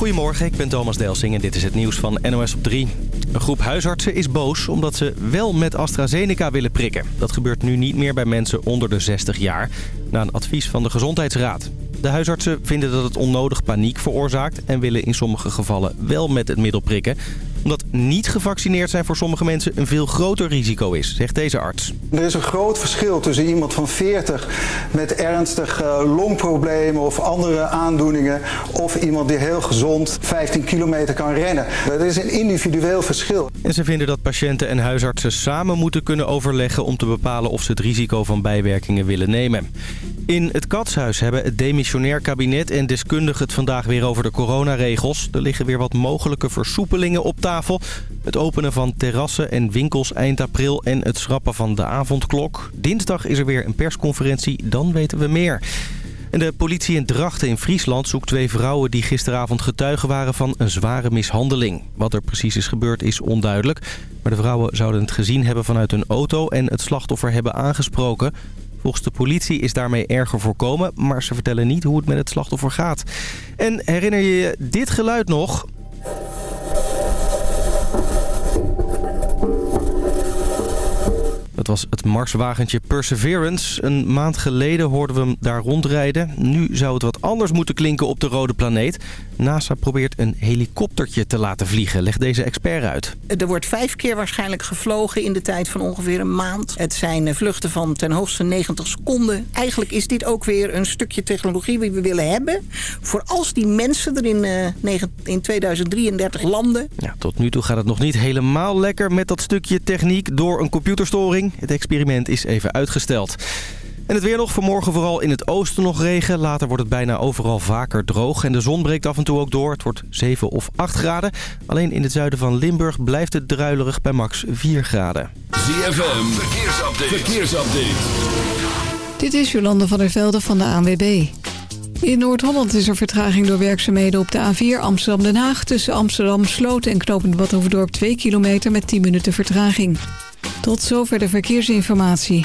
Goedemorgen, ik ben Thomas Delsing en dit is het nieuws van NOS op 3. Een groep huisartsen is boos omdat ze wel met AstraZeneca willen prikken. Dat gebeurt nu niet meer bij mensen onder de 60 jaar, na een advies van de Gezondheidsraad. De huisartsen vinden dat het onnodig paniek veroorzaakt... en willen in sommige gevallen wel met het middel prikken omdat niet gevaccineerd zijn voor sommige mensen een veel groter risico is, zegt deze arts. Er is een groot verschil tussen iemand van 40 met ernstige longproblemen of andere aandoeningen... of iemand die heel gezond 15 kilometer kan rennen. Dat is een individueel verschil. En ze vinden dat patiënten en huisartsen samen moeten kunnen overleggen... om te bepalen of ze het risico van bijwerkingen willen nemen. In het Katshuis hebben het demissionair kabinet en deskundigen het vandaag weer over de coronaregels. Er liggen weer wat mogelijke versoepelingen op tafel. Het openen van terrassen en winkels eind april en het schrappen van de avondklok. Dinsdag is er weer een persconferentie, dan weten we meer. De politie in Drachten in Friesland zoekt twee vrouwen die gisteravond getuigen waren van een zware mishandeling. Wat er precies is gebeurd is onduidelijk. Maar de vrouwen zouden het gezien hebben vanuit hun auto en het slachtoffer hebben aangesproken. Volgens de politie is daarmee erger voorkomen, maar ze vertellen niet hoe het met het slachtoffer gaat. En herinner je je dit geluid nog? Was het Marswagentje Perseverance. Een maand geleden hoorden we hem daar rondrijden. Nu zou het wat anders moeten klinken op de rode planeet. NASA probeert een helikoptertje te laten vliegen, legt deze expert uit. Er wordt vijf keer waarschijnlijk gevlogen in de tijd van ongeveer een maand. Het zijn eh, vluchten van ten hoogste 90 seconden. Eigenlijk is dit ook weer een stukje technologie die we willen hebben... voor als die mensen er in, uh, in 2033 landen. Ja, tot nu toe gaat het nog niet helemaal lekker met dat stukje techniek door een computerstoring. Het experiment is even uitgesteld. En het weer nog vanmorgen vooral in het oosten nog regen. Later wordt het bijna overal vaker droog. En de zon breekt af en toe ook door. Het wordt 7 of 8 graden. Alleen in het zuiden van Limburg blijft het druilerig bij max 4 graden. ZFM, verkeersupdate. verkeersupdate. Dit is Jolande van der Velde van de ANWB. In Noord-Holland is er vertraging door werkzaamheden op de A4 Amsterdam-Den Haag... tussen Amsterdam-Sloot en Knopend Badhoevedorp 2 kilometer met 10 minuten vertraging. Tot zover de verkeersinformatie.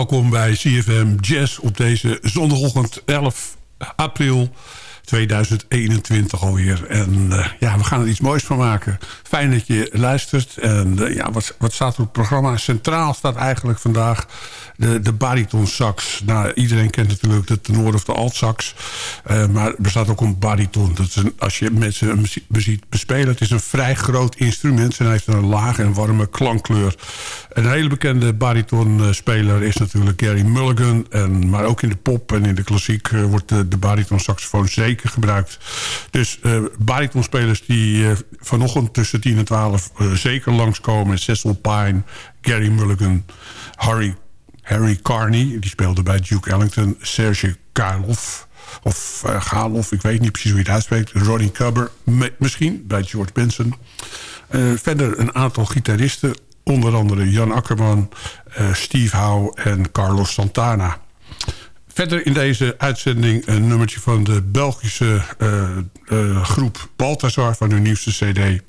Welkom bij CFM Jazz op deze zondagochtend 11 april 2021 alweer. En uh, ja, we gaan er iets moois van maken. Fijn dat je luistert. En uh, ja, wat, wat staat er op het programma? Centraal staat eigenlijk vandaag de, de bariton sax. Nou, iedereen kent natuurlijk de tenor of de alt sax. Uh, maar er bestaat ook een bariton. Dat is een, als je mensen ziet bespelen, het is een vrij groot instrument. En hij heeft een lage en warme klankkleur. Een hele bekende baritonspeler is natuurlijk Gary Mulligan. En, maar ook in de pop en in de klassiek wordt de, de bariton saxofoon zeker gebruikt. Dus uh, baritonspelers die uh, vanochtend tussen 10 en 12 uh, zeker langskomen. Cecil Pine, Gary Mulligan, Harry, Harry Carney. Die speelde bij Duke Ellington. Serge Karloff. Of uh, Galoff, ik weet niet precies hoe je het uitspreekt. Ronnie Cubber, misschien, bij George Benson. Verder een aantal gitaristen. Onder andere Jan Akkerman, uh, Steve Howe en Carlos Santana. Verder in deze uitzending een nummertje van de Belgische uh, uh, groep Balthazar van hun nieuwste cd.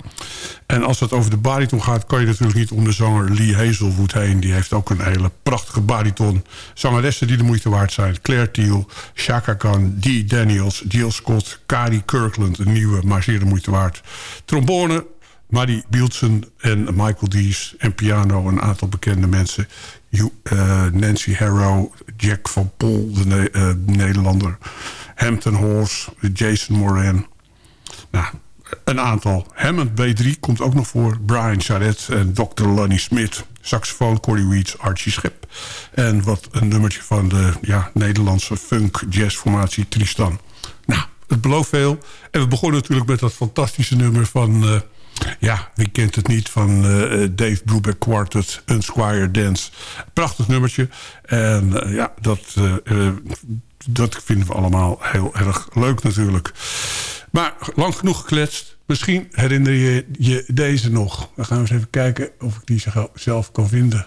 En als het over de bariton gaat, kan je natuurlijk niet om de zanger Lee Hazelwood heen. Die heeft ook een hele prachtige bariton. Zangeressen die de moeite waard zijn. Claire Thiel, Shaka Khan, Dee Daniels, Jill Scott, Kari Kirkland. Een nieuwe, maar zeer de moeite waard. Trombone, Maddie Bielsen en Michael Dees. En piano, een aantal bekende mensen. Uh, Nancy Harrow, Jack van Pol, de ne uh, Nederlander. Hampton Horse, Jason Moran. Nou, een aantal. Hammond B3 komt ook nog voor. Brian Charette en Dr. Lonnie Smith. Saxofoon, Corey Weeds, Archie Schip. En wat een nummertje van de ja, Nederlandse funk jazzformatie Tristan. Nou, het belooft veel. En we begonnen natuurlijk met dat fantastische nummer van... Uh, ja, wie kent het niet van uh, Dave Brubeck Quartet, Unsquire Dance. Prachtig nummertje. En uh, ja, dat, uh, dat vinden we allemaal heel erg leuk natuurlijk. Maar lang genoeg gekletst. Misschien herinner je je deze nog. Dan gaan we eens even kijken of ik die zelf kan vinden.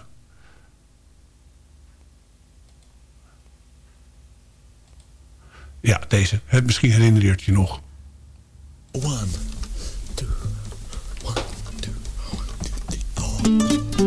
Ja, deze. Misschien herinner je het je nog. One, Thank you.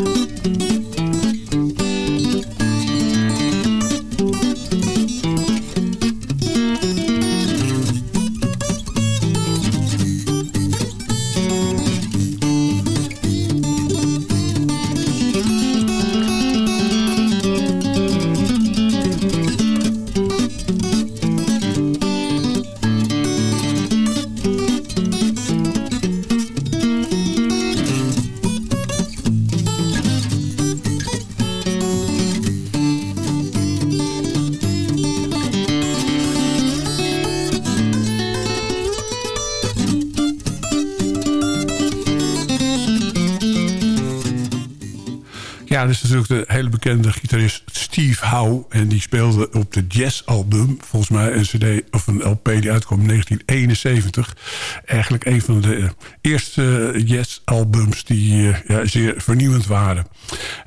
Bekende gitarist Steve Howe. En die speelde op de Jazz-album, volgens mij een cd of een LP die uitkwam in 1971. Eigenlijk een van de eerste Jazz-albums die uh, ja, zeer vernieuwend waren.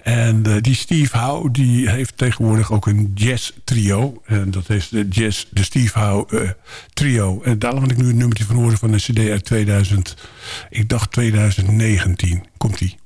En die Steve Howe die heeft tegenwoordig ook een jazz-trio. En dat is de Jazz, de Steve Howe trio. En daar laat ik nu een nummertje van horen van een cd uit 2000. Ik dacht 2019. Komt-ie. Ja,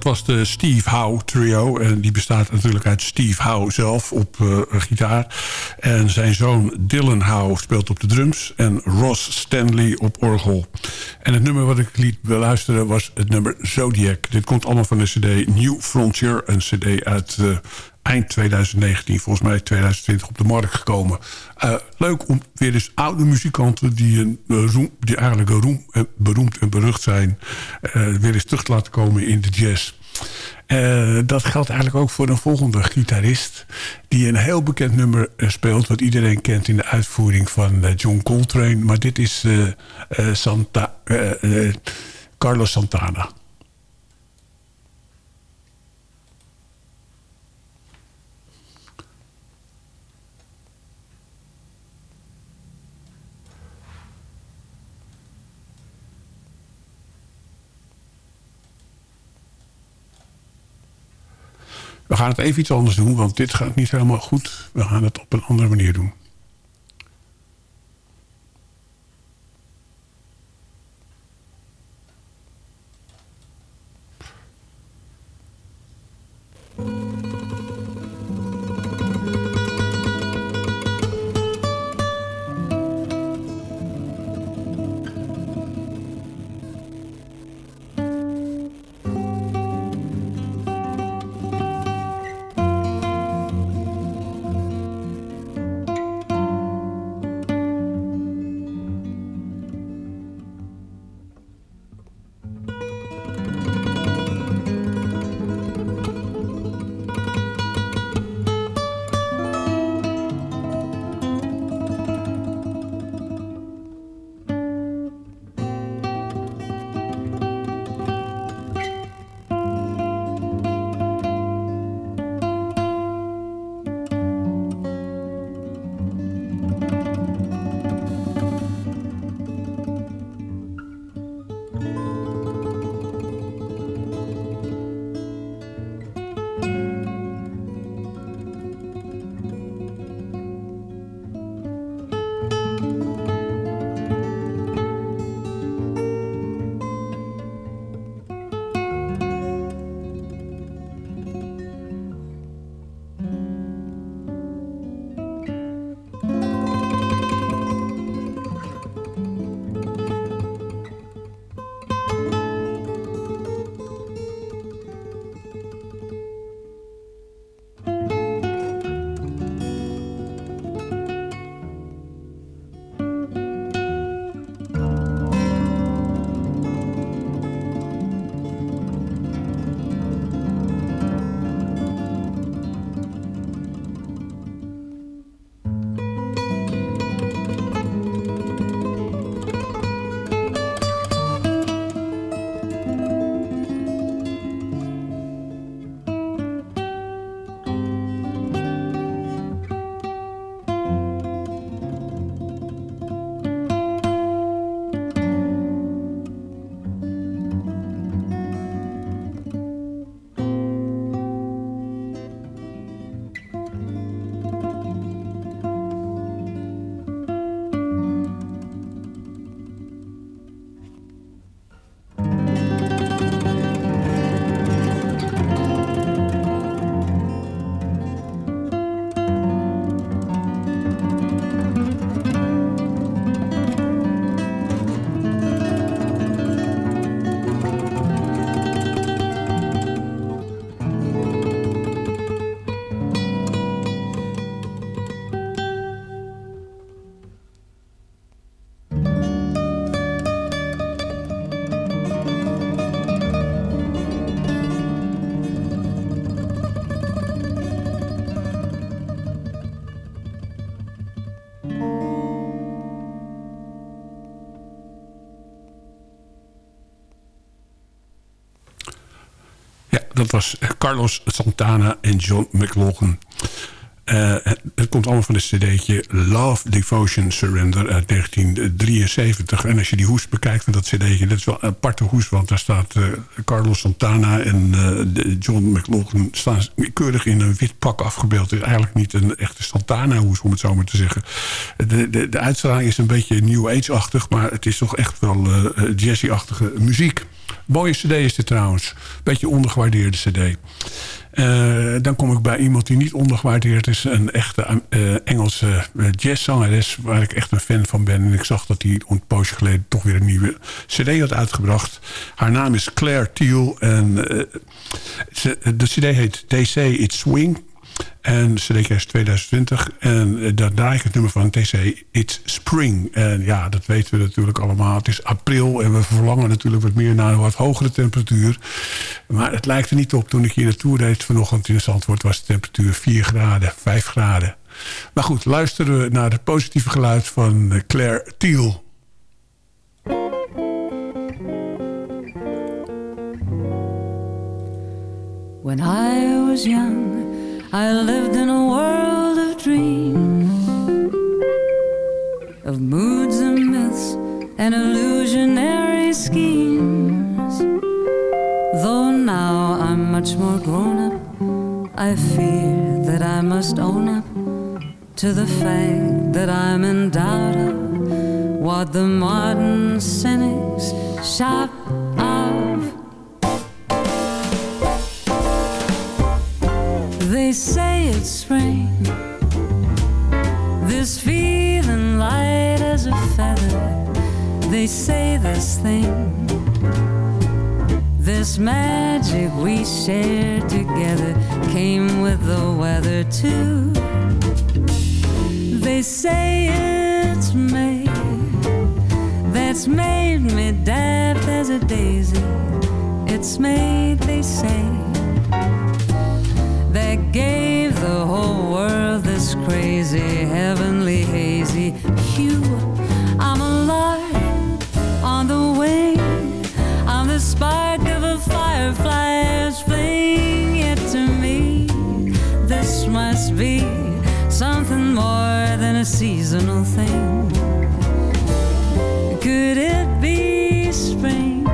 dat was de Steve Howe trio. En die bestaat natuurlijk uit Steve Howe zelf op uh, gitaar. En zijn zoon Dylan Howe speelt op de drums. En Ross Stanley op orgel. En het nummer wat ik liet beluisteren was het nummer Zodiac. Dit komt allemaal van de cd New Frontier. Een cd uit uh, eind 2019, volgens mij 2020 op de markt gekomen. Uh, leuk om weer eens oude muzikanten die, een, roem, die eigenlijk uh, beroemd en berucht zijn... weer eens terug te laten komen in de jazz. dat geldt eigenlijk ook voor een volgende gitarist... die een heel bekend nummer speelt... wat iedereen kent in de uitvoering van John Coltrane. Maar dit is Carlos Santana. We gaan het even iets anders doen, want dit gaat niet helemaal goed. We gaan het op een andere manier doen. Dat was Carlos Santana en John McLaughlin. Uh, het, komt allemaal van het cd'tje Love, Devotion, Surrender uit 1973. En als je die hoes bekijkt van dat cd'tje... dat is wel een aparte hoes, want daar staat uh, Carlos Santana... en John McLaughlin staan keurig in een wit pak afgebeeld. Het is eigenlijk niet een echte Santana-hoes, om het zo maar te zeggen. De, de, de uitstraling is een beetje New Age-achtig... maar het is toch echt wel jazzy-achtige muziek. Mooie cd is dit trouwens. Beetje ondergewaardeerde cd. Uh, dan kom ik bij iemand die niet ondergewaardeerd is. Een echte uh, Engelse uh, jazzzangeres waar ik echt een fan van ben. En ik zag dat hij een poosje geleden toch weer een nieuwe cd had uitgebracht. Haar naam is Claire Thiel. En de cd heet Say It's Swing. En CDKS 2020. En uh, daar draai ik het nummer van TC It's Spring. En ja, dat weten we natuurlijk allemaal. Het is april en we verlangen natuurlijk wat meer naar een wat hogere temperatuur. Maar het lijkt er niet op. Toen ik hier naartoe reed vanochtend in Zandvoort... was de temperatuur 4 graden, 5 graden. Maar goed, luisteren we naar het positieve geluid van Claire Thiel. When I was young I lived in a world of dreams, of moods and myths and illusionary schemes. Though now I'm much more grown up, I fear that I must own up to the fact that I'm in doubt of what the modern cynics shout They say it's spring. This feeling light as a feather. They say this thing. This magic we shared together came with the weather too. They say it's May that's made me daft as a daisy. It's made, they say whole world this crazy, heavenly, hazy hue. I'm a lark on the wing. I'm the spark of a firefly's flame. Yet to me, this must be something more than a seasonal thing. Could it be spring?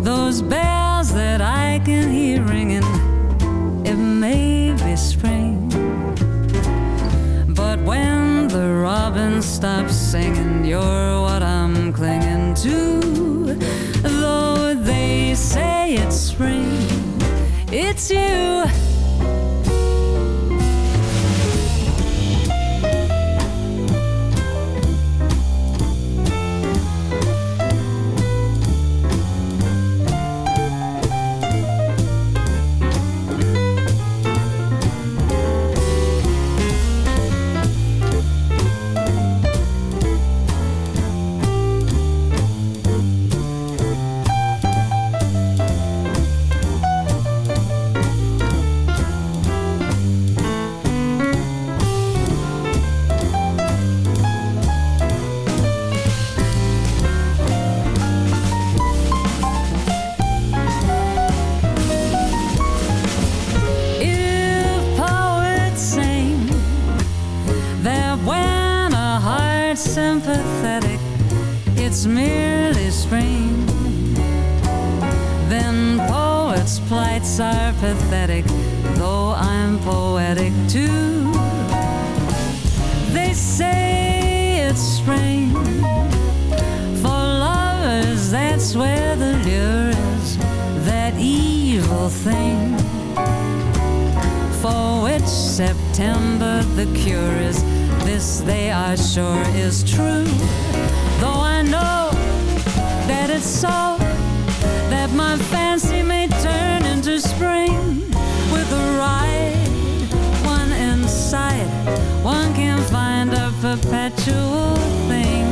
Those stops singing, you're what I'm clinging to. Though they say it's spring, it's you. it's merely spring. Then poets' plights are pathetic, though I'm poetic too. They say it's spring. For lovers, that's where the lure is, that evil thing. For which September the cure is, this they are sure is true that it's so that my fancy may turn into spring with a ride one inside one can find a perpetual thing.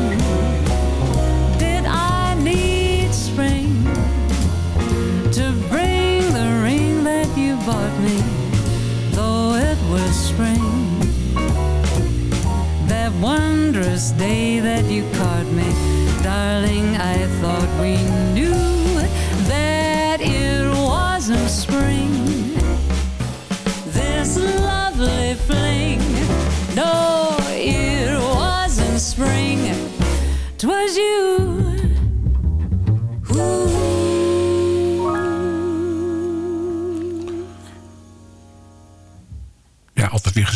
Did I need spring to bring the ring that you bought me? Though it was spring that wondrous day that you we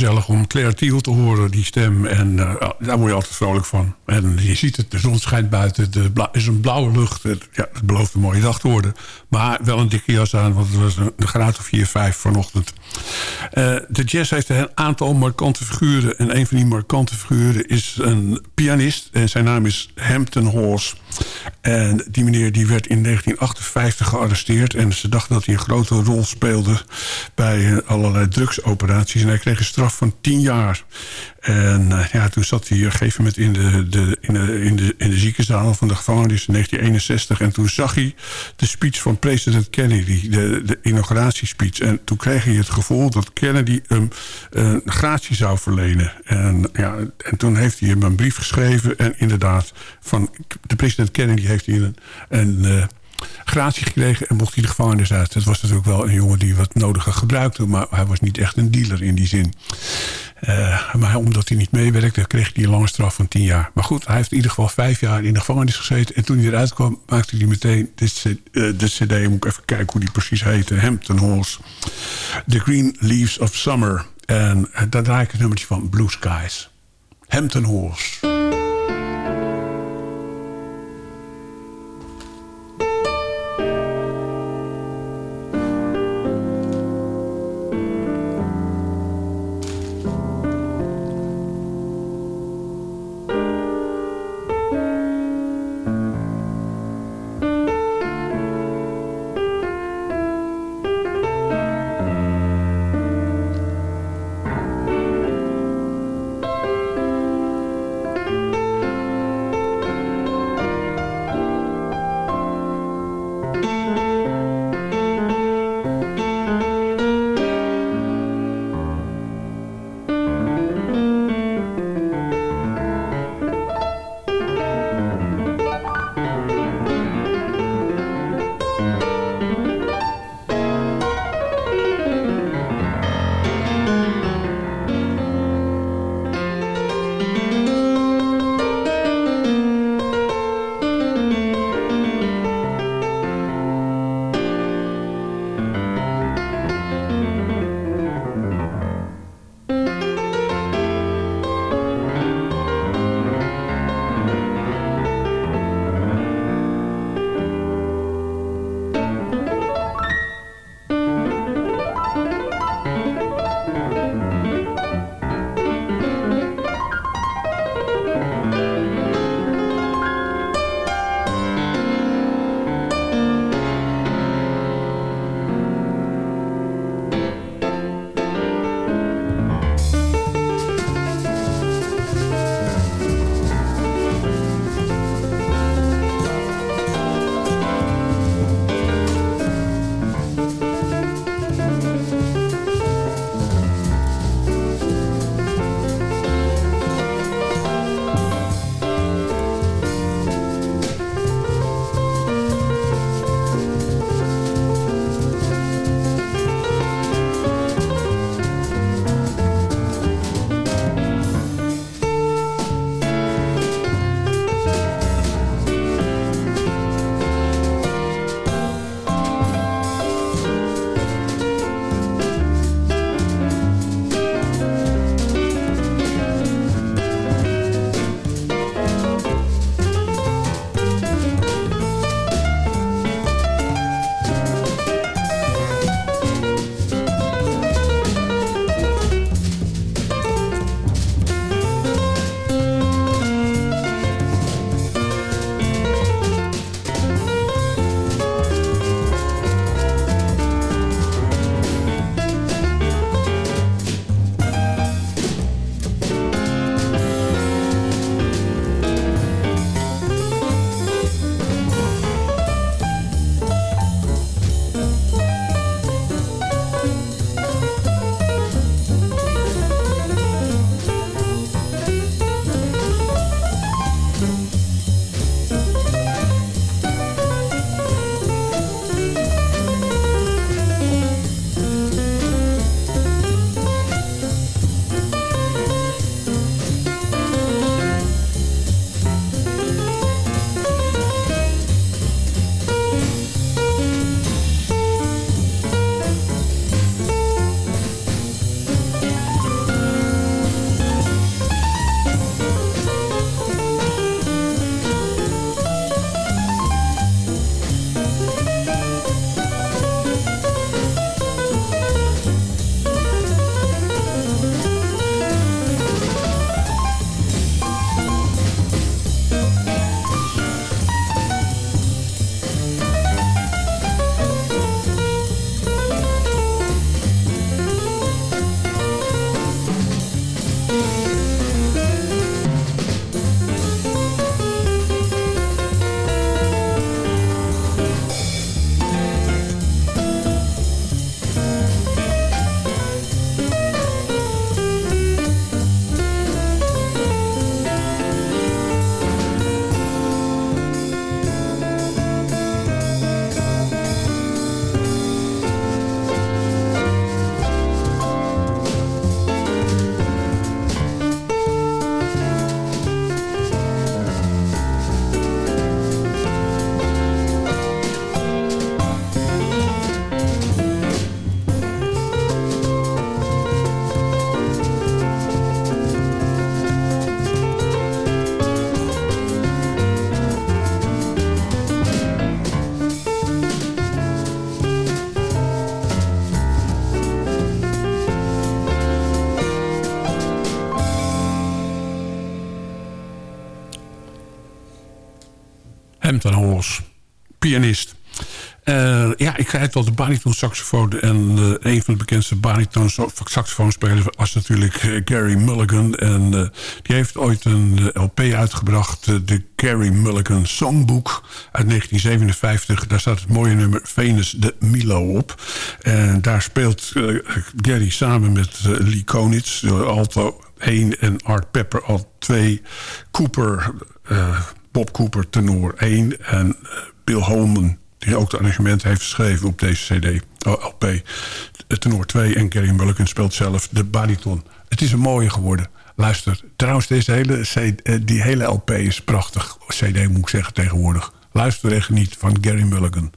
gezellig om Claire Thiel te horen, die stem. En uh, daar word je altijd vrolijk van. En je ziet het, de zon schijnt buiten, er is een blauwe lucht. Het, ja, het belooft een mooie dag te worden. Maar wel een dikke jas aan, want het was een, graad of 4, 5 vanochtend. Uh, de jazz heeft een aantal markante figuren. En een van die markante figuren is een pianist. En zijn naam is Hampton Horse. En die meneer die werd in 1958 gearresteerd. En ze dachten dat hij een grote rol speelde bij allerlei drugsoperaties. En hij kreeg een straf van 10 jaar. En uh, ja, toen zat hij op een gegeven moment in de, de, in, de, in, de, in de ziekenzaal van de gevangenis in 1961. En toen zag hij de speech van president Kennedy, de, de inauguratiespeech. En toen kreeg hij het gevoel dat Kennedy hem een gratie zou verlenen. En, ja, en toen heeft hij hem een brief geschreven. En inderdaad, van de president Kennedy heeft hij een... een uh, gratie gekregen en mocht hij de gevangenis uit. Het was natuurlijk wel een jongen die wat nodige gebruikte... maar hij was niet echt een dealer in die zin. Uh, maar omdat hij niet meewerkte, kreeg hij een lange straf van tien jaar. Maar goed, hij heeft in ieder geval vijf jaar in de gevangenis gezeten. En toen hij eruit kwam, maakte hij meteen de cd. Moet ik even kijken hoe die precies heette. Hampton Horse. The Green Leaves of Summer. En daar draai ik het nummertje van Blue Skies. Hampton Horse. Uh, ja, ik zei het al, de bariton saxofoon. En uh, een van de bekendste bariton saxofoonspelers was natuurlijk uh, Gary Mulligan. En die heeft ooit een LP uitgebracht. de Gary Mulligan Songbook uit 1957. Daar staat het mooie nummer Venus de Milo op. En daar speelt Gary samen met Lee Konitz, alto 1 en Art Pepper al 2. Cooper, Bob Cooper tenor 1 en Bill Holman die ook de arrangement heeft geschreven op deze cd, LP. Tenor 2 en Gary Mulligan speelt zelf de bariton. Het is een mooie geworden. Luister, trouwens, deze hele, eh, die hele LP is prachtig. CD moet ik zeggen tegenwoordig. Luister echt niet van Gary Mulligan.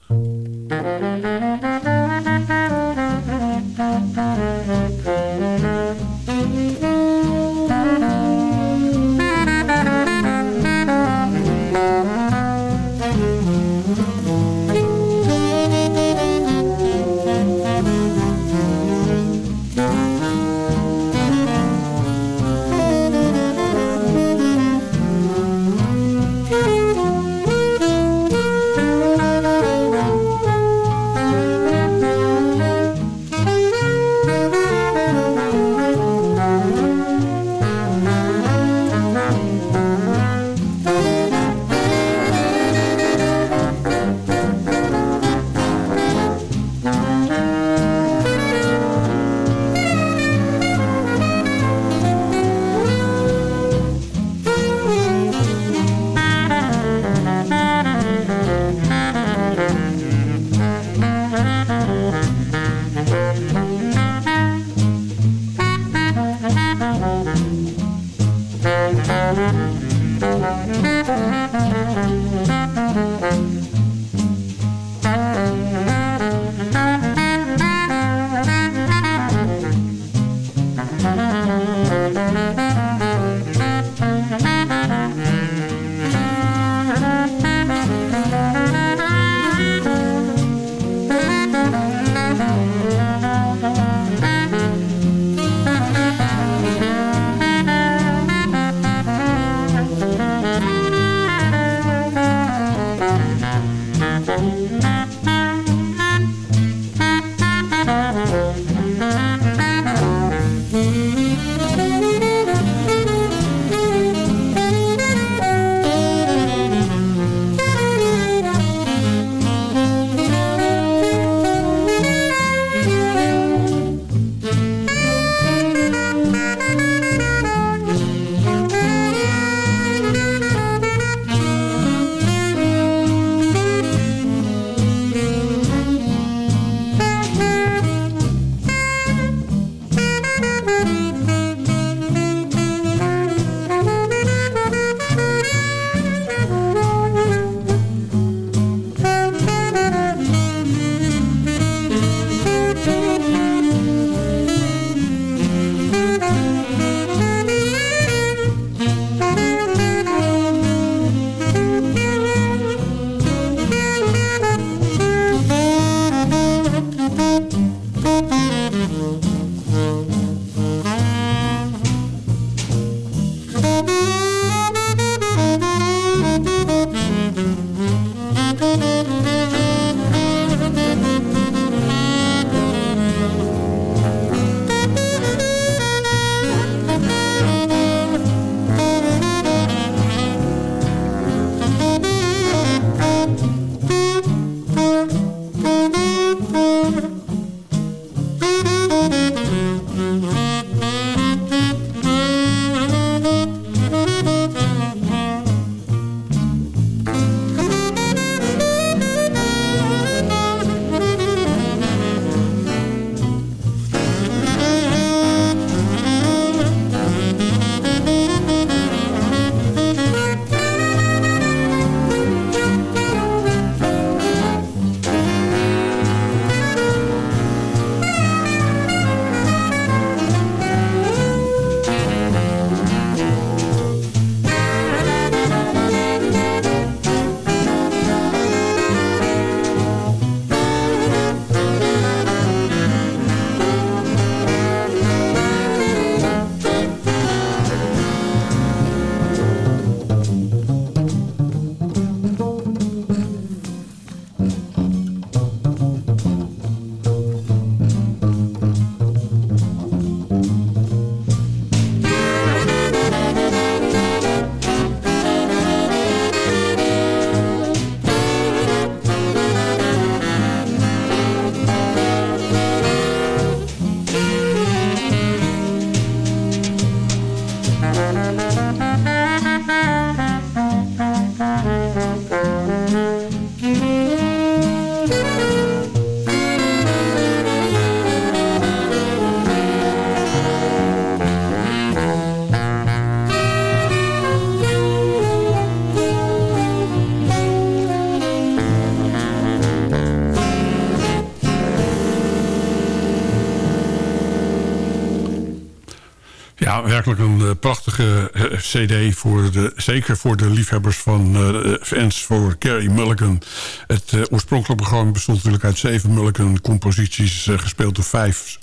Werkelijk een uh, prachtige uh, cd, voor de, zeker voor de liefhebbers van fans voor Gary Mulligan. Het oorspronkelijke programma bestond natuurlijk uit zeven Mulligan-composities... gespeeld door, vijf,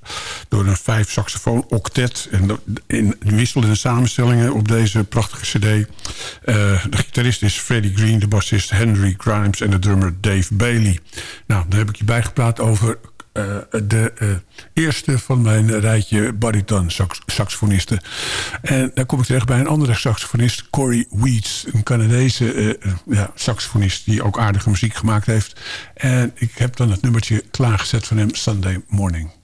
door een vijf saxofoon octet. En in wisselende samenstellingen op deze prachtige cd. de gitarist is Freddie Green, de bassist Henry Grimes... en de drummer Dave Bailey. Nou, daar heb ik je bijgepraat over uh, de uh, eerste van mijn rijtje bariton sax saxofonisten. En dan kom ik terecht bij een andere saxofonist, Corey Weeds. Een Canadese uh, ja, saxofonist die ook aardige muziek gemaakt heeft. En ik heb dan het nummertje klaargezet van hem, Sunday Morning.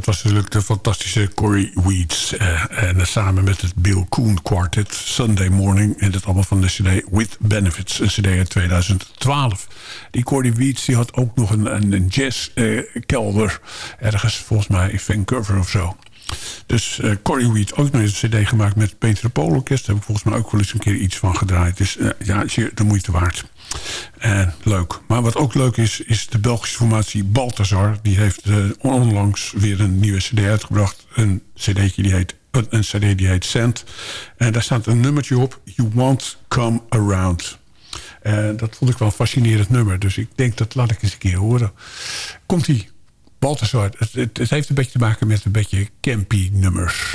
Dat was natuurlijk de fantastische Corey Weeds. Uh, en samen met het Bill Coon Quartet, Sunday Morning... en het allemaal van de cd With Benefits, een cd uit 2012. Die Corey Weeds die had ook nog een, een, een jazzkelder... ergens volgens mij in Vancouver of zo. Dus uh, Corey ook nog eens een cd gemaakt met Peter Orkest. Daar heb ik volgens mij ook wel eens een keer iets van gedraaid. Dus uh, ja, zeer de moeite waard. En leuk. Maar wat ook leuk is, is de Belgische formatie Balthazar. Die heeft uh, onlangs weer een nieuwe cd uitgebracht. Een cd die heet, een cd die heet Sand. En daar staat een nummertje op. You Won't Come Around. En dat vond ik wel een fascinerend nummer. Dus ik denk dat laat ik eens een keer horen. Komt-ie. Balthazar. Het, het, het heeft een beetje te maken met een beetje campy nummers.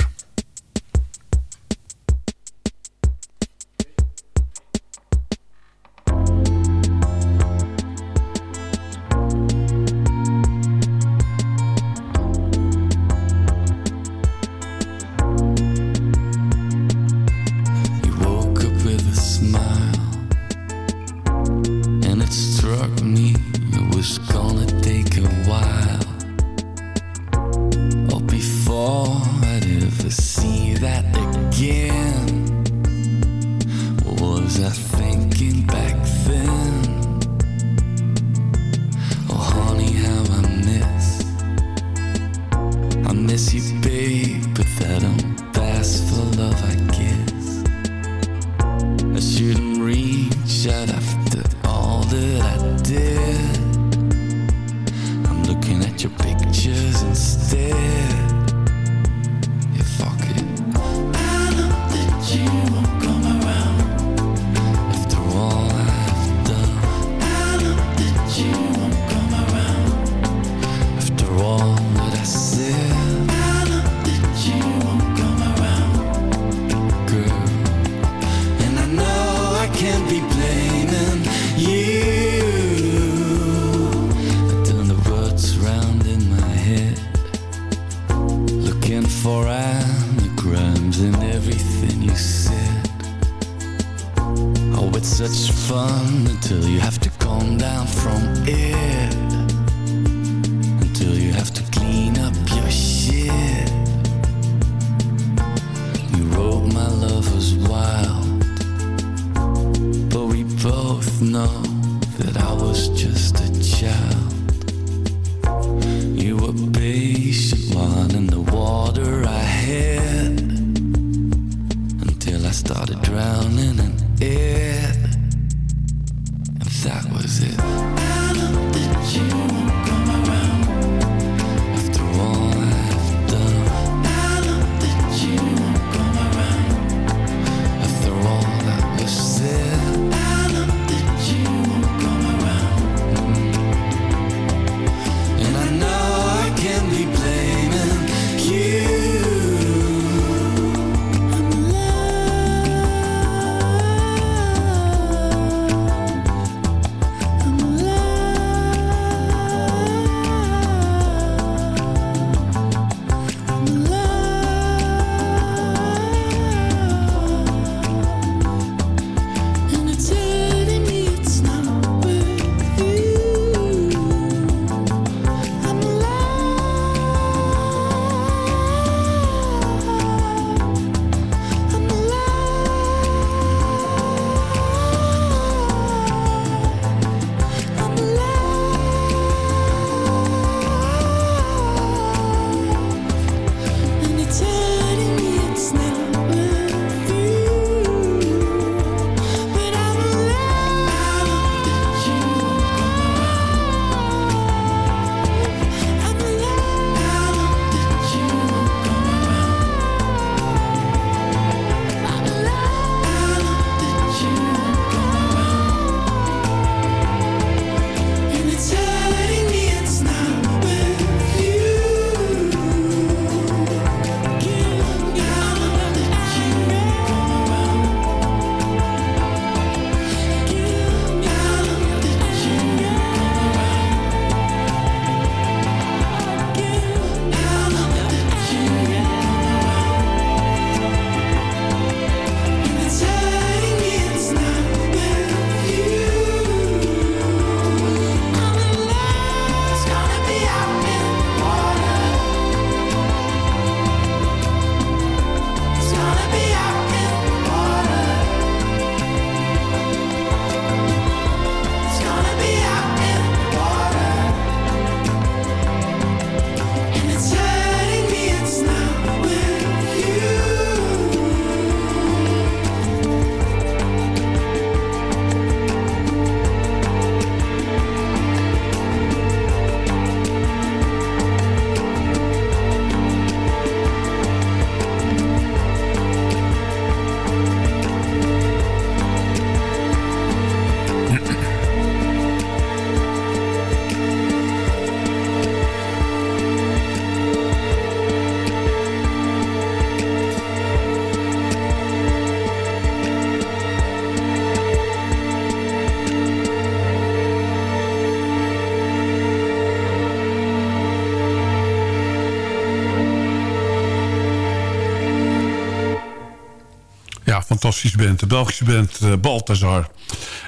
Fantastische band. De Belgische band uh, Balthazar.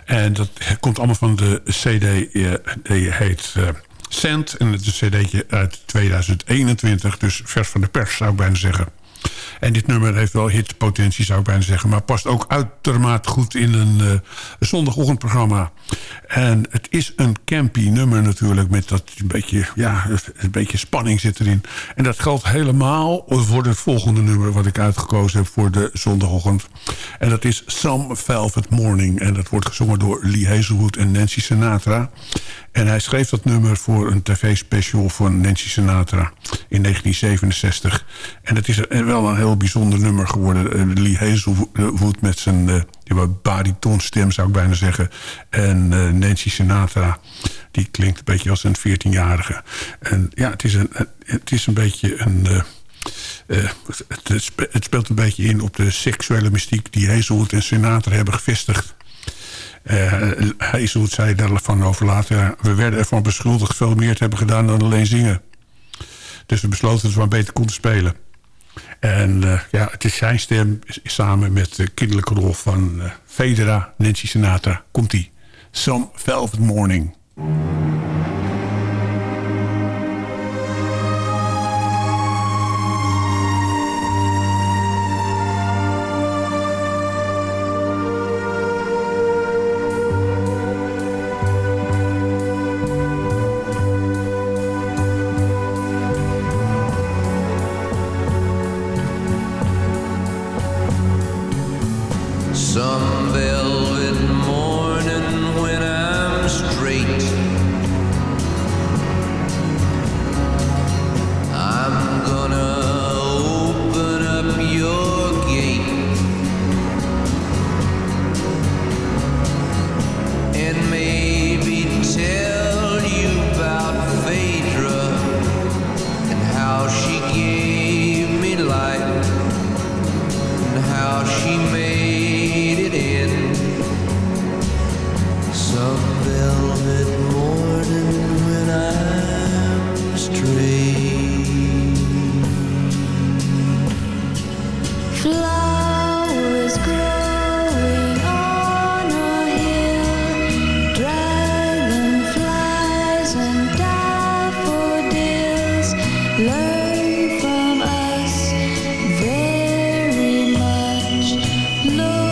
En dat komt allemaal van de cd. Uh, die heet uh, Cent. En het is een cd'tje uit 2021. Dus vers van de pers zou ik bijna zeggen. En dit nummer heeft wel hitpotentie, zou ik bijna zeggen. Maar past ook uitermate goed in een uh, zondagochtendprogramma. En het is een campy nummer natuurlijk. Met dat beetje, ja, een beetje spanning zit erin. En dat geldt helemaal voor het volgende nummer... wat ik uitgekozen heb voor de zondagochtend. En dat is Some Velvet Morning. En dat wordt gezongen door Lee Hazelwood en Nancy Sinatra. En hij schreef dat nummer voor een tv-special van Nancy Sinatra in 1967. En het is wel een heel bijzonder nummer geworden. Lee Hazelwood met zijn uh, baritonstem zou ik bijna zeggen. En uh, Nancy Sinatra, die klinkt een beetje als een 14-jarige. En ja, het is een, het is een beetje een... Het, het, speelt een beetje in op de seksuele mystiek... die Hazelwood en Sinatra hebben gevestigd. Uh, Hazelwood zei daarvan over later... we werden ervan beschuldigd veel meer te hebben gedaan dan alleen zingen. Dus we besloten dat maar beter konden spelen. En uh, ja, het is zijn stem samen met de kinderlijke rol van uh, Federa, Nancy Sinatra. Komt-ie. Some Velvet Morning. know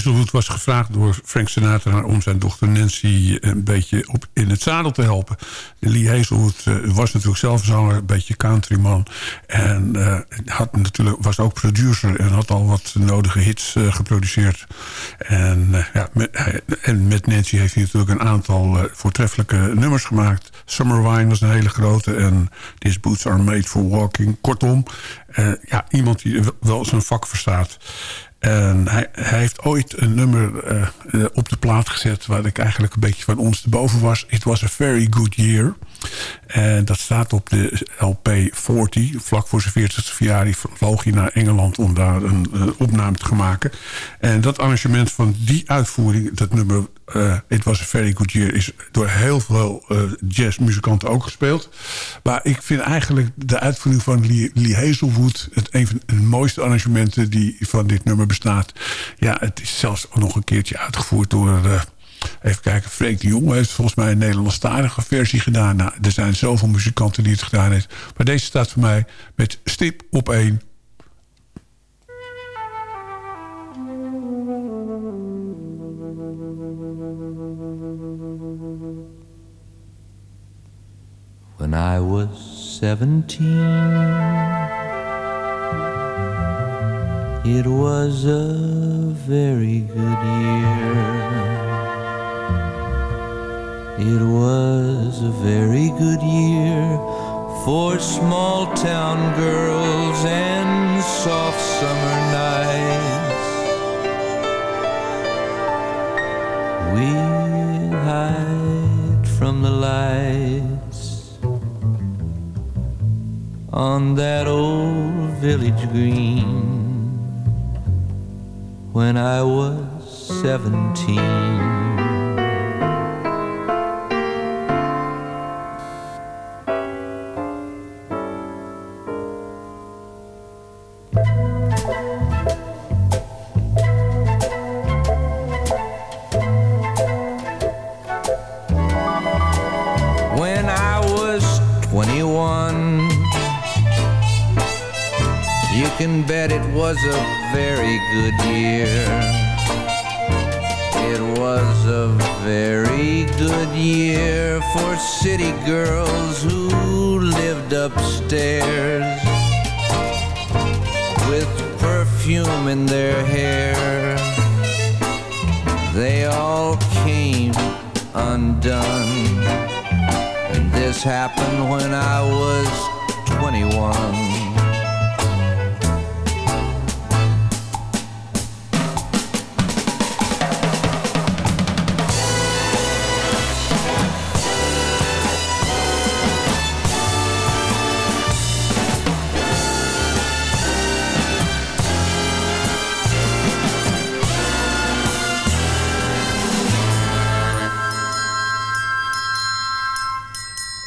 Hazelwood was gevraagd door Frank Sinatra... om zijn dochter Nancy een beetje op, in het zadel te helpen. Lee Hazelwood uh, was natuurlijk zelf zanger, een beetje countryman. En uh, had natuurlijk, was ook producer en had al wat nodige hits geproduceerd. En, ja, met, en met Nancy heeft hij natuurlijk een aantal voortreffelijke nummers gemaakt. Summer Wine was een hele grote en These Boots Are Made For Walking. Kortom, ja, iemand die wel zijn vak verstaat. En hij, heeft ooit een nummer uh, op de plaat gezet... waar ik eigenlijk een beetje van ons te boven was. It was a very good year. En dat staat op de LP 40. Vlak voor zijn 40ste verjaardag vloog hij naar Engeland... om daar een, een, opname te maken. En dat arrangement van die uitvoering... dat nummer uh, It Was A Very Good Year... is door heel veel uh, jazzmuzikanten ook gespeeld. Maar ik vind eigenlijk de uitvoering van Lee, Lee Hazelwood... Het een van de mooiste arrangementen die van dit nummer bestaat. Ja, het is zelfs nog een keertje uitgevoerd door... Even kijken, Freek de Jong heeft volgens mij een Nederlandstalige versie gedaan. Nou, er zijn zoveel muzikanten die het gedaan hebben. Maar deze staat voor mij met stip op één when I was seventeen. It was a very good year. It was a very good year for small town girls and soft summer nights. We hide from the lights on that old village green when I was seventeen.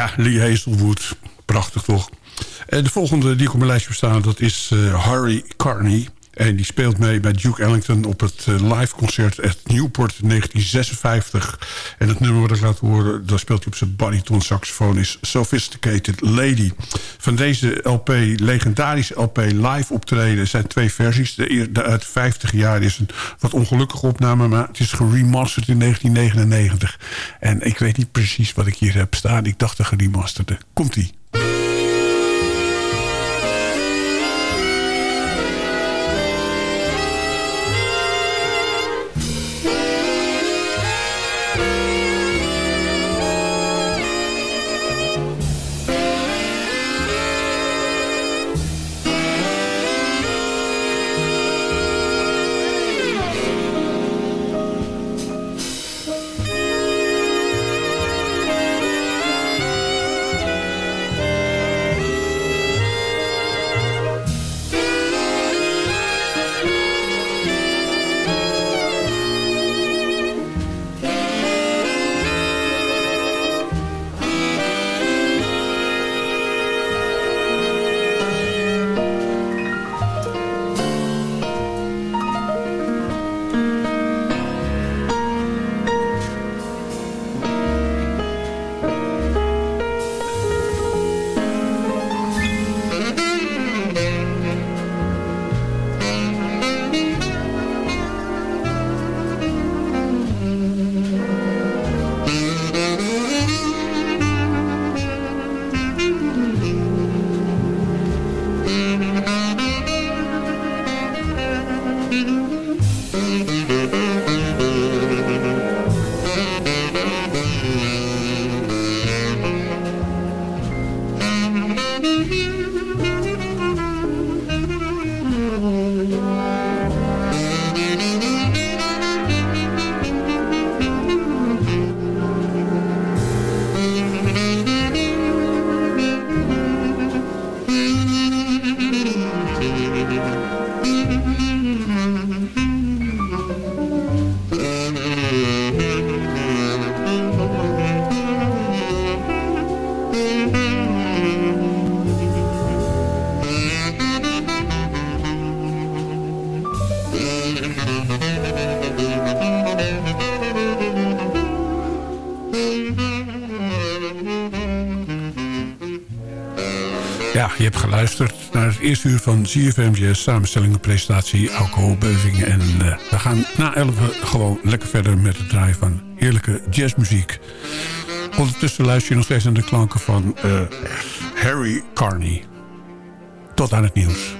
Ja, Lee Hazelwood. Prachtig toch? En de volgende die ik op mijn lijstje staan, dat is uh, Harry Carney. En die speelt mee bij Duke Ellington op het uh, live concert at Newport 1956. En het nummer wat ik laat horen, daar speelt hij op zijn bariton saxofoon... is Sophisticated Lady. Van deze LP, legendarische LP live optreden... zijn twee versies. De, de uit 50 jaar is een wat ongelukkige opname... maar het is geremasterd in 1999. En ik weet niet precies wat ik hier heb staan. Ik dacht de geremasterde. Komt-ie. Geluisterd naar het eerste uur van ZFM Jazz... samenstelling en presentatie Alcohol Beuving. En uh, we gaan na 11 gewoon lekker verder met het draaien van heerlijke jazzmuziek. Ondertussen luister je nog steeds naar de klanken van uh, Harry Carney. Tot aan het nieuws.